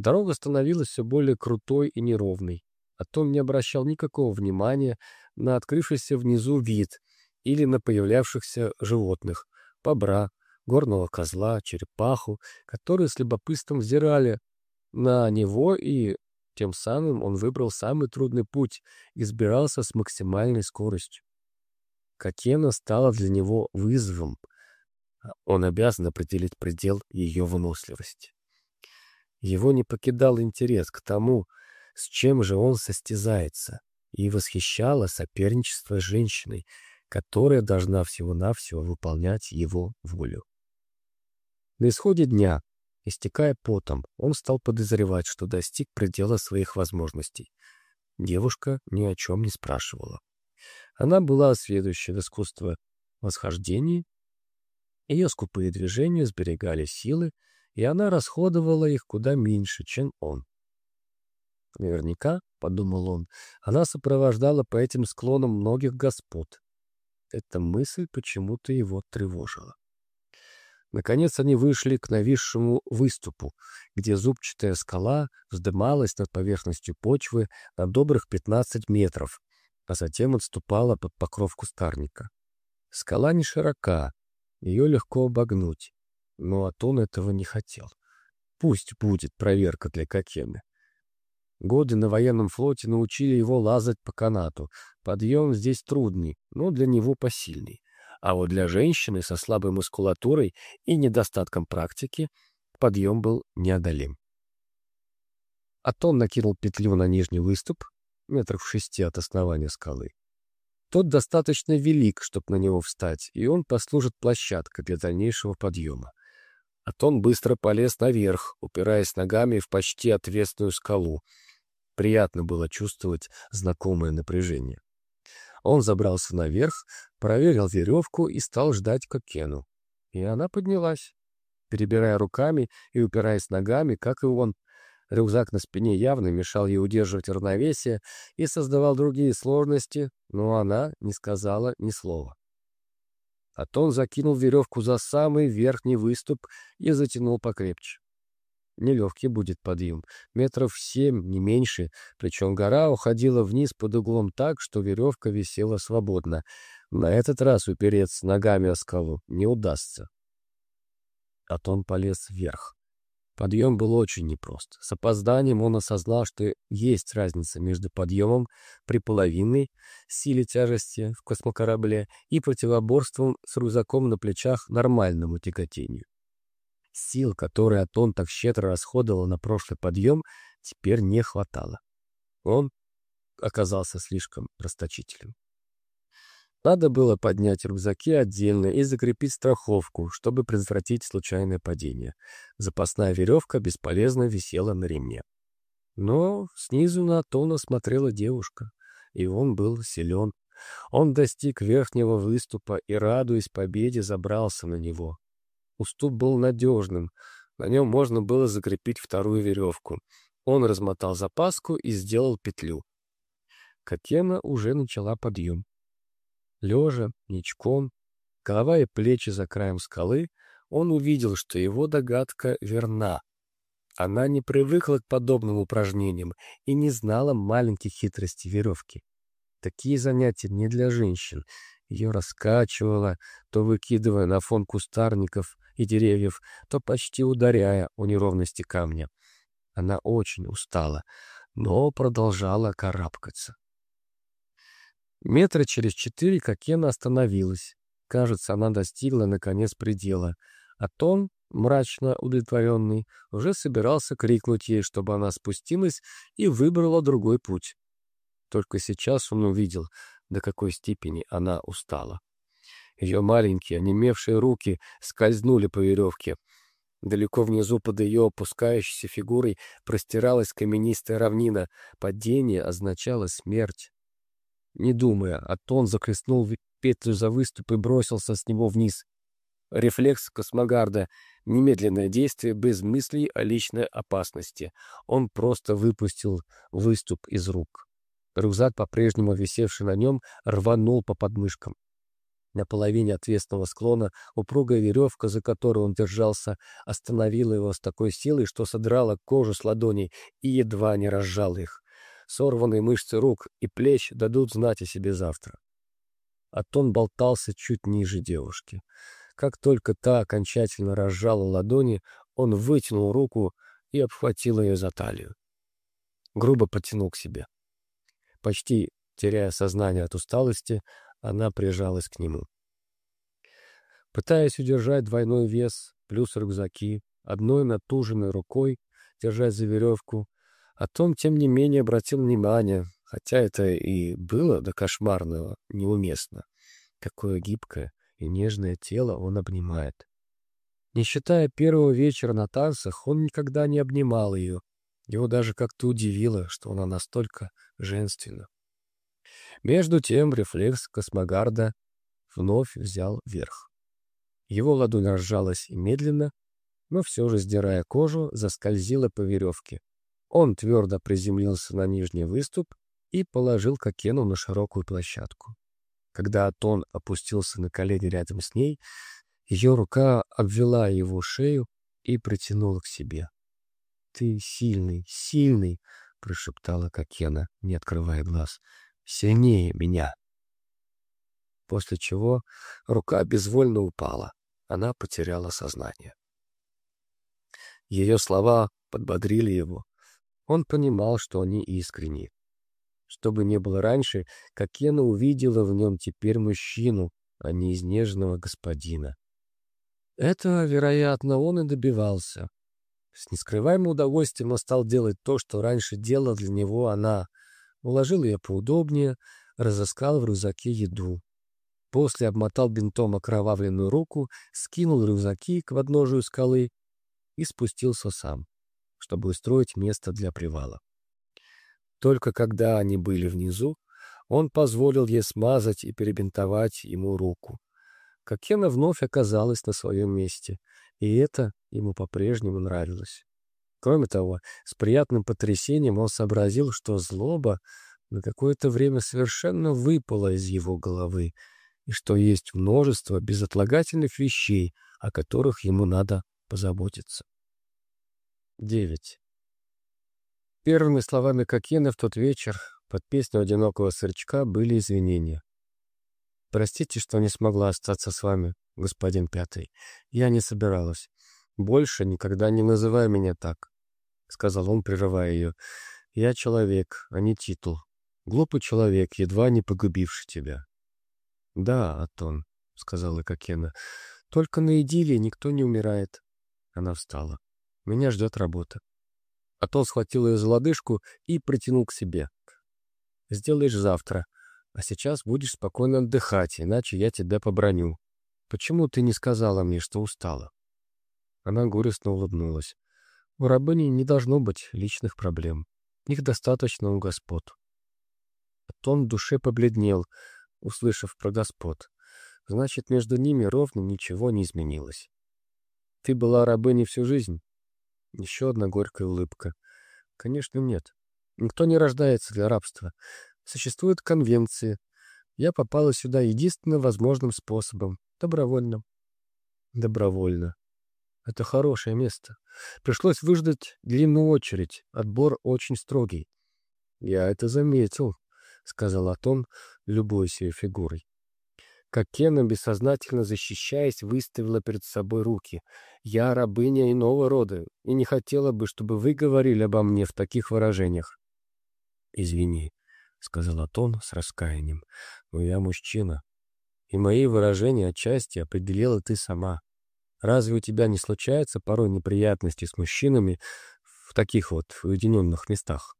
Дорога становилась все более крутой и неровной, а Том не обращал никакого внимания на открывшийся внизу вид или на появлявшихся животных — бобра, горного козла, черепаху, которые с любопытством взирали на него, и тем самым он выбрал самый трудный путь и сбирался с максимальной скоростью. Катена стала для него вызовом. Он обязан определить предел ее выносливости. Его не покидал интерес к тому, с чем же он состязается, и восхищало соперничество с женщиной, которая должна всего-навсего выполнять его волю. На исходе дня, истекая потом, он стал подозревать, что достиг предела своих возможностей. Девушка ни о чем не спрашивала. Она была следующая в искусство восхождений, ее скупые движения сберегали силы, и она расходовала их куда меньше, чем он. Наверняка, — подумал он, — она сопровождала по этим склонам многих господ. Эта мысль почему-то его тревожила. Наконец они вышли к нависшему выступу, где зубчатая скала вздымалась над поверхностью почвы на добрых 15 метров, а затем отступала под покров кустарника. Скала не широка, ее легко обогнуть, но Атон этого не хотел. Пусть будет проверка для Кокены. Годы на военном флоте научили его лазать по канату. Подъем здесь трудный, но для него посильный. А вот для женщины со слабой мускулатурой и недостатком практики подъем был неодолим. Атон накинул петлю на нижний выступ, метров шести от основания скалы. Тот достаточно велик, чтобы на него встать, и он послужит площадкой для дальнейшего подъема. Атон быстро полез наверх, упираясь ногами в почти отвесную скалу. Приятно было чувствовать знакомое напряжение. Он забрался наверх, проверил веревку и стал ждать Кокену. И она поднялась, перебирая руками и упираясь ногами, как и он. Рюкзак на спине явно мешал ей удерживать равновесие и создавал другие сложности, но она не сказала ни слова. Атон закинул веревку за самый верхний выступ и затянул покрепче. Нелегкий будет подъем, метров семь, не меньше, причем гора уходила вниз под углом так, что веревка висела свободно. На этот раз упереться ногами о скалу не удастся. Атон полез вверх. Подъем был очень непрост. С опозданием он осознал, что есть разница между подъемом при половинной силе тяжести в космокорабле и противоборством с рюкзаком на плечах нормальному тяготению. Сил, которые Атон так щедро расходовал на прошлый подъем, теперь не хватало. Он оказался слишком расточителен. Надо было поднять рюкзаки отдельно и закрепить страховку, чтобы предотвратить случайное падение. Запасная веревка бесполезно висела на ремне. Но снизу на Атона смотрела девушка, и он был силен. Он достиг верхнего выступа и, радуясь победе, забрался на него. Уступ был надежным, на нем можно было закрепить вторую веревку. Он размотал запаску и сделал петлю. Катена уже начала подъем. Лежа, ничком, голова и плечи за краем скалы, он увидел, что его догадка верна. Она не привыкла к подобным упражнениям и не знала маленьких хитростей веревки. Такие занятия не для женщин. Ее раскачивало, то выкидывая на фон кустарников, и деревьев, то почти ударяя о неровности камня. Она очень устала, но продолжала карабкаться. Метра через четыре Кокена остановилась. Кажется, она достигла, наконец, предела. А Тон, мрачно удовлетворенный, уже собирался крикнуть ей, чтобы она спустилась и выбрала другой путь. Только сейчас он увидел, до какой степени она устала. Ее маленькие, онемевшие руки скользнули по веревке. Далеко внизу под ее опускающейся фигурой простиралась каменистая равнина. Падение означало смерть. Не думая, Атон захлестнул петлю за выступ и бросился с него вниз. Рефлекс космогарда — немедленное действие без мыслей о личной опасности. Он просто выпустил выступ из рук. Рюкзак, по-прежнему висевший на нем, рванул по подмышкам. На половине отвесного склона упругая веревка, за которую он держался, остановила его с такой силой, что содрала кожу с ладоней и едва не разжала их. Сорванные мышцы рук и плеч дадут знать о себе завтра. Атон болтался чуть ниже девушки. Как только та окончательно разжала ладони, он вытянул руку и обхватил ее за талию. Грубо потянул к себе. Почти теряя сознание от усталости, она прижалась к нему. Пытаясь удержать двойной вес, плюс рюкзаки, одной натуженной рукой, держась за веревку, о том, тем не менее, обратил внимание, хотя это и было до кошмарного неуместно. Какое гибкое и нежное тело он обнимает. Не считая первого вечера на танцах, он никогда не обнимал ее. Его даже как-то удивило, что она настолько женственна. Между тем рефлекс космогарда вновь взял верх. Его ладонь разжалась медленно, но все же, сдирая кожу, заскользила по веревке. Он твердо приземлился на нижний выступ и положил Кокену на широкую площадку. Когда Атон опустился на колени рядом с ней, ее рука обвела его шею и притянула к себе. «Ты сильный, сильный!» — прошептала Кокена, не открывая глаз сильнее меня. После чего рука безвольно упала. Она потеряла сознание. Ее слова подбодрили его. Он понимал, что они искренни. Что бы ни было раньше, Кокена увидела в нем теперь мужчину, а не изнеженного господина. Этого, вероятно, он и добивался. С нескрываемым удовольствием он стал делать то, что раньше делала для него она — уложил ее поудобнее, разыскал в рюкзаке еду. После обмотал бинтом окровавленную руку, скинул рюкзаки к подножию скалы и спустился сам, чтобы устроить место для привала. Только когда они были внизу, он позволил ей смазать и перебинтовать ему руку. Кокена вновь оказалась на своем месте, и это ему по-прежнему нравилось. Кроме того, с приятным потрясением он сообразил, что злоба на какое-то время совершенно выпала из его головы, и что есть множество безотлагательных вещей, о которых ему надо позаботиться. 9. Первыми словами Кокена в тот вечер под песню одинокого сырчка были извинения. «Простите, что не смогла остаться с вами, господин Пятый. Я не собиралась. Больше никогда не называй меня так. — сказал он, прерывая ее. «Я человек, а не титул. Глупый человек, едва не погубивший тебя». «Да, Атон», — сказала Кокена, — «только на идиллии никто не умирает». Она встала. «Меня ждет работа». Атон схватил ее за лодыжку и притянул к себе. «Сделаешь завтра, а сейчас будешь спокойно отдыхать, иначе я тебя поброню. Почему ты не сказала мне, что устала?» Она горестно улыбнулась. У рабыни не должно быть личных проблем. Их достаточно у господ. Тон в душе побледнел, услышав про господ. Значит, между ними ровно ничего не изменилось. Ты была рабыней всю жизнь? Еще одна горькая улыбка. Конечно, нет. Никто не рождается для рабства. Существуют конвенции. Я попала сюда единственным возможным способом. Добровольно. Добровольно. Это хорошее место. Пришлось выждать длинную очередь. Отбор очень строгий. Я это заметил, — сказал Атон, любуясь ее фигурой. Как Кена, бессознательно защищаясь, выставила перед собой руки. «Я рабыня иного рода, и не хотела бы, чтобы вы говорили обо мне в таких выражениях». «Извини», — сказал Атон с раскаянием, — «но я мужчина, и мои выражения отчасти определила ты сама. Разве у тебя не случаются порой неприятности с мужчинами в таких вот уединенных местах?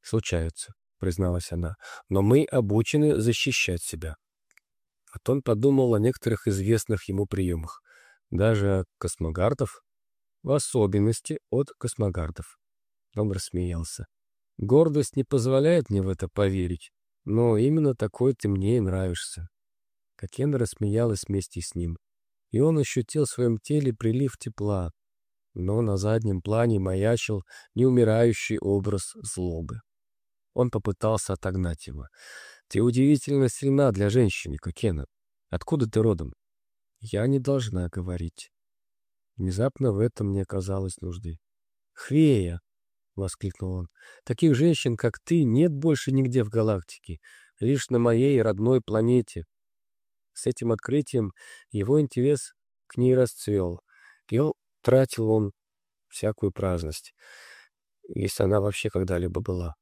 Случаются, призналась она, но мы обучены защищать себя. А то он подумал о некоторых известных ему приемах, даже о космогардов, в особенности от космогардов. Он рассмеялся. Гордость не позволяет мне в это поверить, но именно такой ты мне и нравишься. Какен рассмеялась вместе с ним и он ощутил в своем теле прилив тепла, но на заднем плане маячил неумирающий образ злобы. Он попытался отогнать его. «Ты удивительно сильна для женщины, Кокена. Откуда ты родом?» «Я не должна говорить». Внезапно в этом не оказалось нужды. «Хвея!» — воскликнул он. «Таких женщин, как ты, нет больше нигде в галактике, лишь на моей родной планете». С этим открытием его интерес к ней расцвел, и тратил он всякую праздность, если она вообще когда-либо была.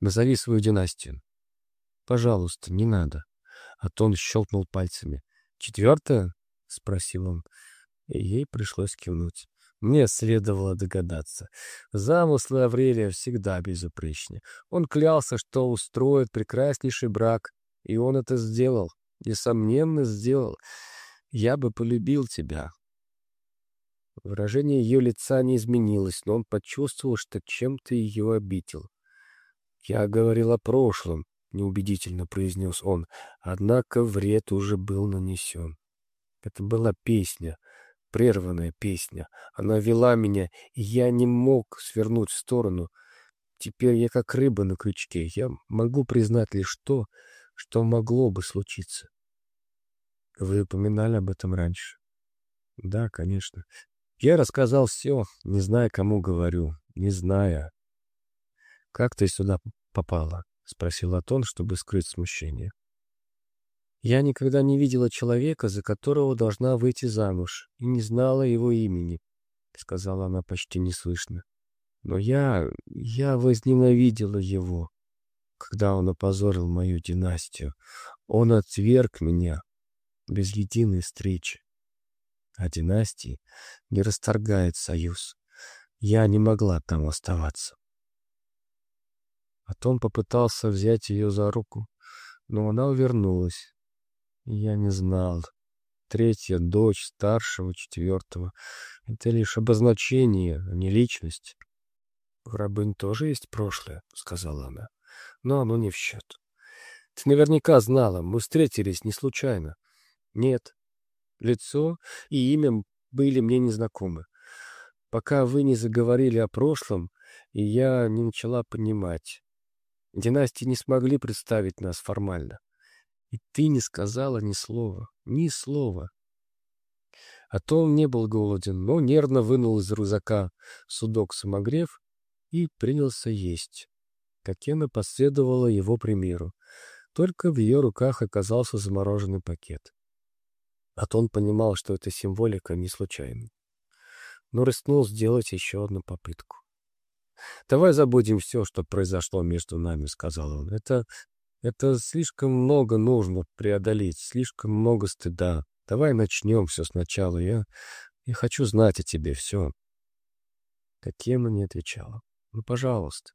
«Назови свою династию». «Пожалуйста, не надо». А то он щелкнул пальцами. «Четвертая?» — спросил он. И ей пришлось кивнуть. Мне следовало догадаться. Замыслы Аврелия всегда безупречны. Он клялся, что устроит прекраснейший брак, и он это сделал. Несомненно, сделал. Я бы полюбил тебя. Выражение ее лица не изменилось, но он почувствовал, что чем-то ее обидел. «Я говорил о прошлом», — неубедительно произнес он, однако вред уже был нанесен. Это была песня — прерванная песня. Она вела меня, и я не мог свернуть в сторону. Теперь я как рыба на крючке. Я могу признать лишь то, что могло бы случиться. Вы упоминали об этом раньше? Да, конечно. Я рассказал все, не зная, кому говорю, не зная. Как ты сюда попала? — спросил Атон, чтобы скрыть смущение. Я никогда не видела человека, за которого должна выйти замуж, и не знала его имени, — сказала она почти неслышно. Но я... я возненавидела его, когда он опозорил мою династию. Он отверг меня без единой встречи. А династии не расторгает союз. Я не могла там оставаться. А Том попытался взять ее за руку, но она увернулась. Я не знал. Третья дочь старшего, четвертого. Это лишь обозначение, а не личность. — В рабынь тоже есть прошлое, — сказала она. — Но оно не в счет. Ты наверняка знала, мы встретились не случайно. Нет. Лицо и имя были мне незнакомы. Пока вы не заговорили о прошлом, и я не начала понимать. Династии не смогли представить нас формально. И ты не сказала ни слова, ни слова. А Том не был голоден, но нервно вынул из рюкзака судок-самогрев и принялся есть. Кокена последовала его примеру. Только в ее руках оказался замороженный пакет. А Атон понимал, что эта символика не случайна. Но рискнул сделать еще одну попытку. «Давай забудем все, что произошло между нами», — сказал он. «Это это слишком много нужно преодолеть, слишком много стыда. Давай начнем все сначала. Я, я хочу знать о тебе все. Татьяна не отвечала. Ну, пожалуйста.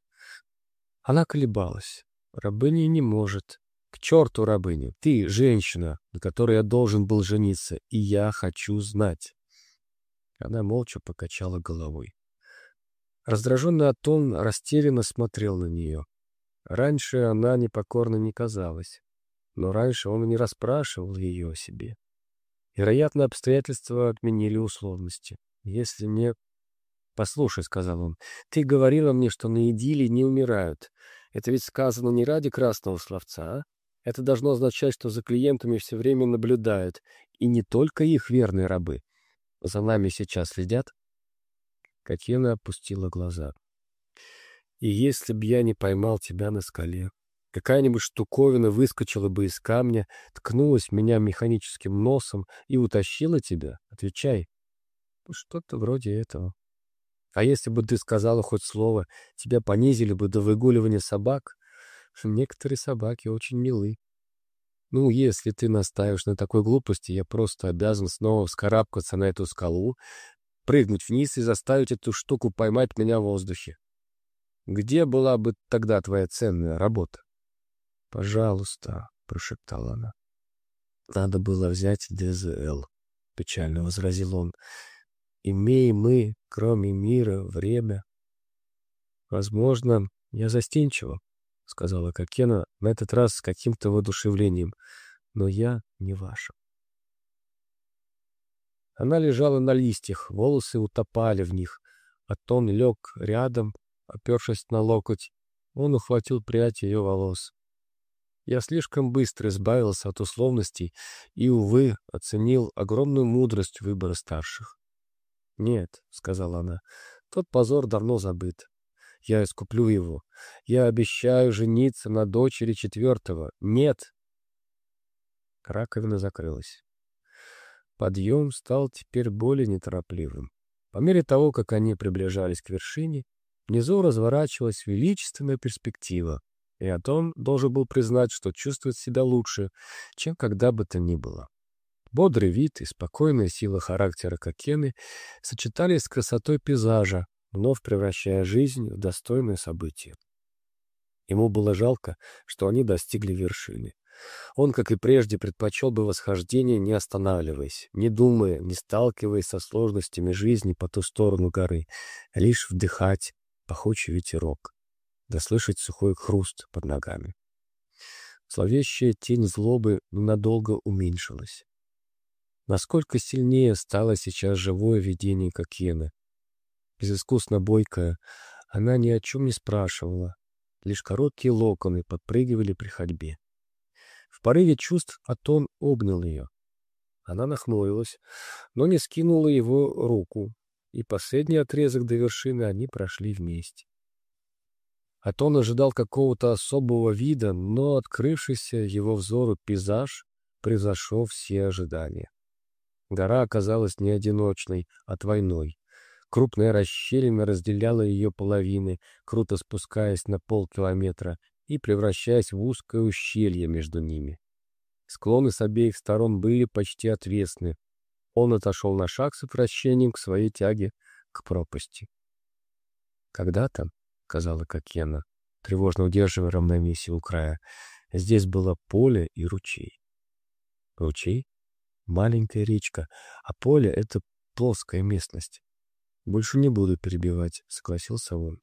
Она колебалась. Рабыня не может. К черту рабыню. Ты женщина, на которой я должен был жениться, и я хочу знать. Она молча покачала головой. Раздраженный Атон растерянно смотрел на нее. Раньше она непокорно не казалась, но раньше он не расспрашивал ее о себе. Вероятно, обстоятельства отменили условности. Если мне... «Послушай», — сказал он, — «ты говорила мне, что на идилле не умирают. Это ведь сказано не ради красного словца, а? Это должно означать, что за клиентами все время наблюдают, и не только их верные рабы. За нами сейчас следят?» Катьена опустила глаза. И если б я не поймал тебя на скале, какая-нибудь штуковина выскочила бы из камня, ткнулась меня механическим носом и утащила тебя, отвечай. Ну, что-то вроде этого. А если бы ты сказала хоть слово, тебя понизили бы до выгуливания собак. Некоторые собаки очень милы. Ну, если ты настаиваешь на такой глупости, я просто обязан снова вскарабкаться на эту скалу, прыгнуть вниз и заставить эту штуку поймать меня в воздухе. Где была бы тогда твоя ценная работа? — Пожалуйста, — прошептала она. — Надо было взять ДЗЛ, — печально возразил он. — Имеем мы, кроме мира, время. — Возможно, я застенчива, — сказала Кокена, на этот раз с каким-то воодушевлением. — Но я не ваша. Она лежала на листьях, волосы утопали в них, а Тон лег рядом, Опершись на локоть, он ухватил прядь ее волос. Я слишком быстро избавился от условностей и, увы, оценил огромную мудрость выбора старших. «Нет», — сказала она, — «тот позор давно забыт. Я искуплю его. Я обещаю жениться на дочери четвертого. Нет!» Раковина закрылась. Подъем стал теперь более неторопливым. По мере того, как они приближались к вершине, внизу разворачивалась величественная перспектива, и Атон должен был признать, что чувствует себя лучше, чем когда бы то ни было. Бодрый вид и спокойная сила характера Кокены сочетались с красотой пейзажа, вновь превращая жизнь в достойное событие. Ему было жалко, что они достигли вершины. Он, как и прежде, предпочел бы восхождение, не останавливаясь, не думая, не сталкиваясь со сложностями жизни по ту сторону горы, лишь вдыхать пахучий ветерок, да слышать сухой хруст под ногами. Зловещая тень злобы ненадолго уменьшилась. Насколько сильнее стало сейчас живое видение Кокена. Безыскусно бойкая, она ни о чем не спрашивала, лишь короткие локоны подпрыгивали при ходьбе. В порыве чувств Атон обнял ее. Она нахмурилась, но не скинула его руку, и последний отрезок до вершины они прошли вместе. Атон ожидал какого-то особого вида, но открывшийся его взору пейзаж превзошел все ожидания. Гора оказалась не одиночной, а двойной. Крупная расщелина разделяла ее половины, круто спускаясь на полкилометра и превращаясь в узкое ущелье между ними. Склоны с обеих сторон были почти отвесны. Он отошел на шаг с отвращением к своей тяге к пропасти. «Когда-то», — сказала Кокена, тревожно удерживая равновесие у края, — «здесь было поле и ручей». «Ручей? Маленькая речка, а поле — это плоская местность». «Больше не буду перебивать», — согласился он.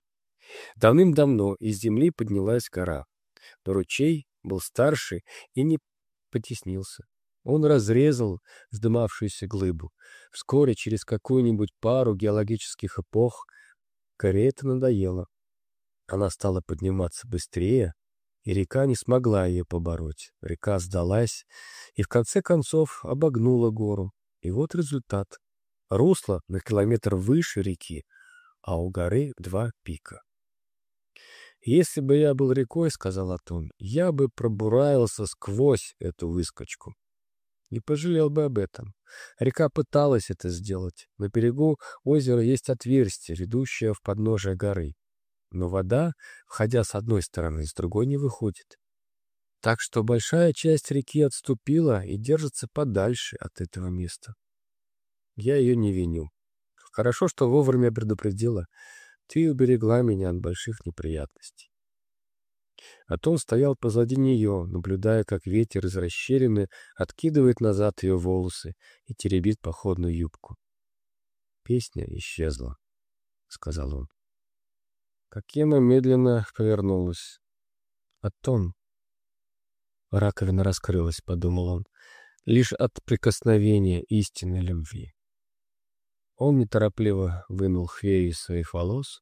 Давным-давно из земли поднялась гора, но ручей был старше и не потеснился. Он разрезал вздымавшуюся глыбу. Вскоре, через какую-нибудь пару геологических эпох, горе это надоело. Она стала подниматься быстрее, и река не смогла ее побороть. Река сдалась и в конце концов обогнула гору. И вот результат. Русло на километр выше реки, а у горы два пика. «Если бы я был рекой, — сказал Атон, — я бы пробураился сквозь эту выскочку. Не пожалел бы об этом. Река пыталась это сделать. На берегу озера есть отверстие, ведущее в подножие горы. Но вода, входя с одной стороны, с другой не выходит. Так что большая часть реки отступила и держится подальше от этого места. Я ее не виню. Хорошо, что вовремя предупредила. Ты уберегла меня от больших неприятностей. А то он стоял позади нее, наблюдая, как ветер из расщелины откидывает назад ее волосы и теребит походную юбку. Песня исчезла, — сказал он. Кокена медленно повернулась. Атон. Раковина раскрылась, — подумал он, — лишь от прикосновения истинной любви. Он неторопливо вынул хвею из своих волос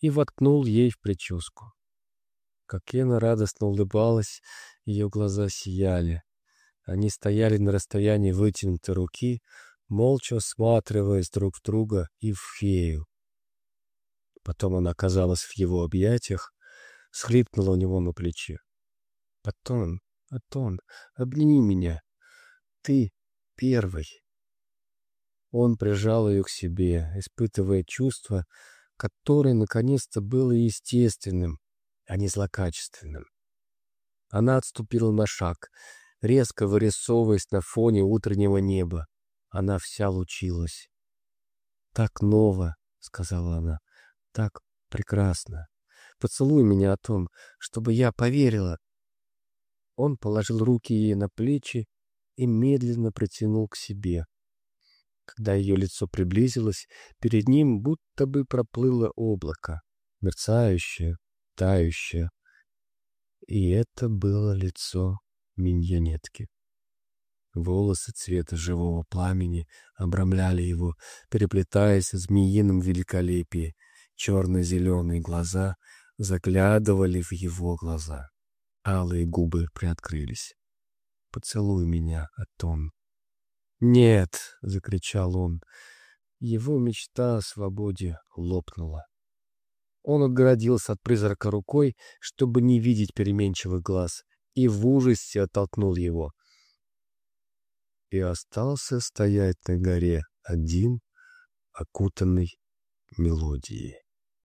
и воткнул ей в прическу. Кокена радостно улыбалась, ее глаза сияли. Они стояли на расстоянии вытянутой руки, молча осматриваясь друг в друга и в фею. Потом она оказалась в его объятиях, схлипнула у него на плече. «Атон, Атон, обними меня. Ты первый». Он прижал ее к себе, испытывая чувство, которое наконец-то было естественным, а не злокачественным. Она отступила на шаг, резко вырисовываясь на фоне утреннего неба. Она вся лучилась. «Так ново», — сказала она, — «так прекрасно. Поцелуй меня о том, чтобы я поверила». Он положил руки ей на плечи и медленно протянул к себе. Когда ее лицо приблизилось, перед ним будто бы проплыло облако, мерцающее, тающее. И это было лицо миньонетки. Волосы цвета живого пламени обрамляли его, переплетаясь в змеином великолепии. Черно-зеленые глаза заглядывали в его глаза. Алые губы приоткрылись. «Поцелуй меня, Атон». «Нет!» — закричал он. Его мечта о свободе лопнула. Он отгородился от призрака рукой, чтобы не видеть переменчивых глаз, и в ужасе оттолкнул его. И остался стоять на горе один, окутанный мелодией.